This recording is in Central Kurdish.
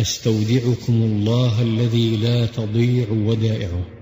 أستودعكم الله الذي لا تضيع ودائعه